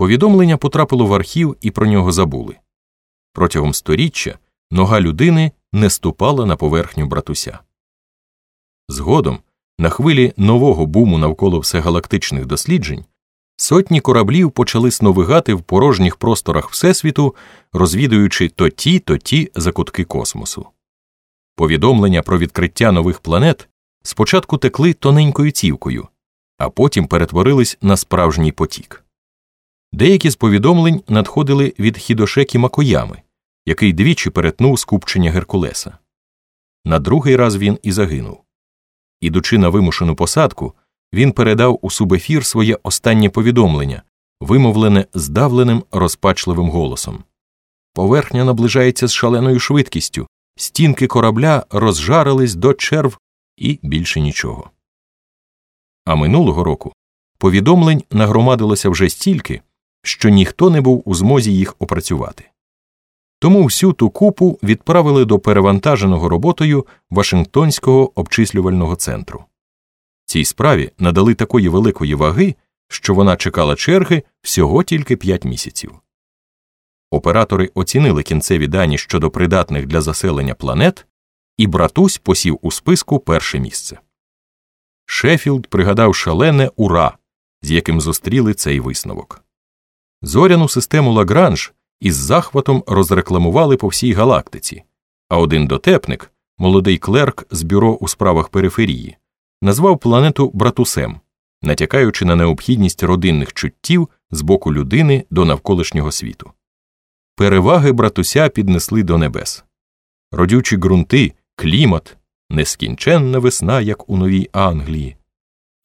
Повідомлення потрапило в архів і про нього забули. Протягом сторіччя нога людини не ступала на поверхню братуся. Згодом, на хвилі нового буму навколо всегалактичних досліджень, сотні кораблів почали сновигати в порожніх просторах Всесвіту, розвідуючи то ті, то ті закутки космосу. Повідомлення про відкриття нових планет спочатку текли тоненькою цівкою, а потім перетворились на справжній потік. Деякі з повідомлень надходили від Хідошекі Макоями, який двічі перетнув скупчення Геркулеса. На другий раз він і загинув. Ідучи на вимушену посадку, він передав у субефір своє останнє повідомлення, вимовлене здавленим розпачливим голосом. Поверхня наближається з шаленою швидкістю, стінки корабля розжарились до черв і більше нічого. А минулого року повідомлень нагромадилося вже стільки, що ніхто не був у змозі їх опрацювати. Тому всю ту купу відправили до перевантаженого роботою Вашингтонського обчислювального центру. Цій справі надали такої великої ваги, що вона чекала черги всього тільки 5 місяців. Оператори оцінили кінцеві дані щодо придатних для заселення планет, і братусь посів у списку перше місце. Шеффілд пригадав шалене ура, з яким зустріли цей висновок. Зоряну систему Лагранж із захватом розрекламували по всій галактиці, а один дотепник, молодий клерк з бюро у справах периферії, назвав планету братусем, натякаючи на необхідність родинних чуттів з боку людини до навколишнього світу. Переваги братуся піднесли до небес. Родючі ґрунти, клімат, нескінченна весна, як у Новій Англії,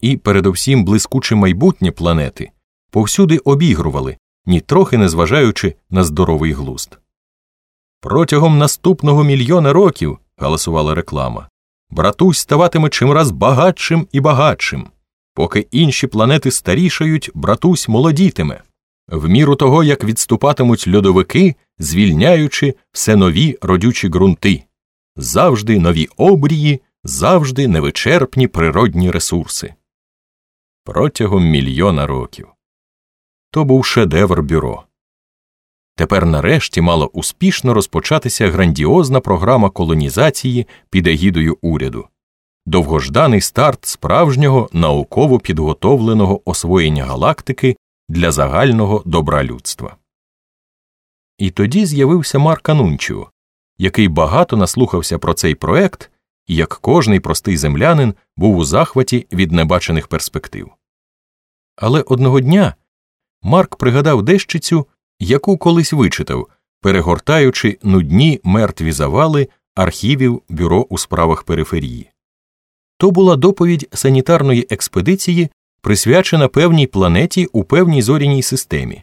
і передовсім блискуче майбутнє планети повсюди обігрували, нітрохи не зважаючи на здоровий глузд. Протягом наступного мільйона років, галасувала реклама, братусь ставатиме чимраз багатшим і багатшим. Поки інші планети старішають, братусь молодітиме, в міру того, як відступатимуть льодовики, звільняючи все нові родючі ґрунти, завжди нові обрії, завжди невичерпні природні ресурси. Протягом мільйона років. То був шедевр бюро. Тепер нарешті мала успішно розпочатися грандіозна програма колонізації під егідою уряду, довгожданий старт справжнього науково підготовленого освоєння галактики для загального добра людства. І тоді з'явився Марк Анунчіо, який багато наслухався про цей проект і, як кожний простий землянин, був у захваті від небачених перспектив. Але одного дня Марк пригадав дещицю, яку колись вичитав, перегортаючи нудні мертві завали архівів бюро у справах периферії. То була доповідь санітарної експедиції, присвячена певній планеті у певній зоряній системі,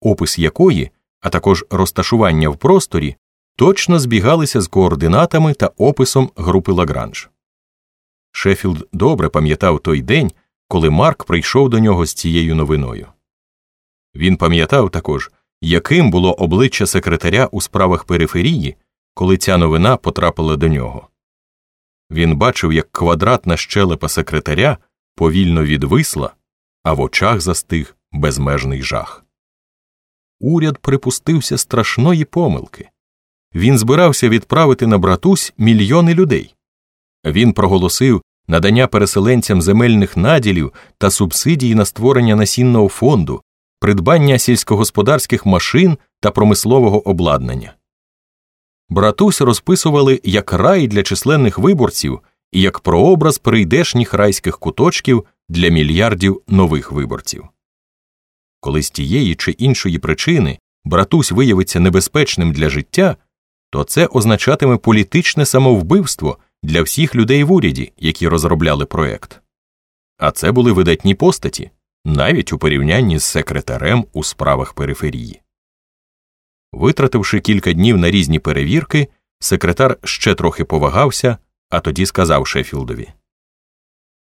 опис якої, а також розташування в просторі, точно збігалися з координатами та описом групи Лагранж. Шеффілд добре пам'ятав той день, коли Марк прийшов до нього з цією новиною. Він пам'ятав також, яким було обличчя секретаря у справах периферії, коли ця новина потрапила до нього. Він бачив, як квадратна щелепа секретаря повільно відвисла, а в очах застиг безмежний жах. Уряд припустився страшної помилки. Він збирався відправити на братусь мільйони людей. Він проголосив надання переселенцям земельних наділів та субсидії на створення насінного фонду, придбання сільськогосподарських машин та промислового обладнання. Братусь розписували як рай для численних виборців і як прообраз прийдешніх райських куточків для мільярдів нових виборців. Коли з тієї чи іншої причини братусь виявиться небезпечним для життя, то це означатиме політичне самовбивство для всіх людей в уряді, які розробляли проект. А це були видатні постаті, навіть у порівнянні з секретарем у справах периферії. Витративши кілька днів на різні перевірки, секретар ще трохи повагався, а тоді сказав Шеффілдові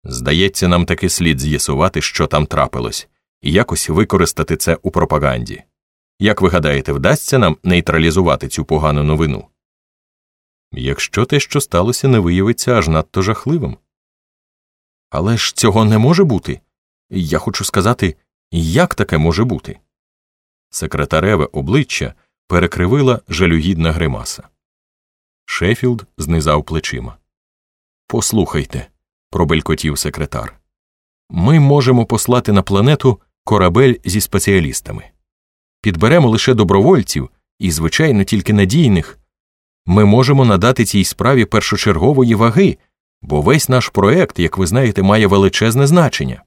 Здається, нам таки слід з'ясувати, що там трапилось, і якось використати це у пропаганді. Як ви гадаєте, вдасться нам нейтралізувати цю погану новину? Якщо те, що сталося, не виявиться аж надто жахливим. Але ж цього не може бути. Я хочу сказати, як таке може бути? Секретареве обличчя перекривила жалюгідна гримаса. Шеффілд знизав плечима. Послухайте, пробелькотів секретар. Ми можемо послати на планету корабель зі спеціалістами. Підберемо лише добровольців і, звичайно, тільки надійних. Ми можемо надати цій справі першочергової ваги, бо весь наш проект, як ви знаєте, має величезне значення.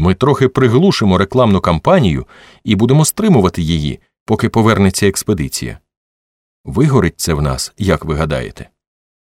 Ми трохи приглушимо рекламну кампанію і будемо стримувати її, поки повернеться експедиція. Вигорить це в нас, як ви гадаєте?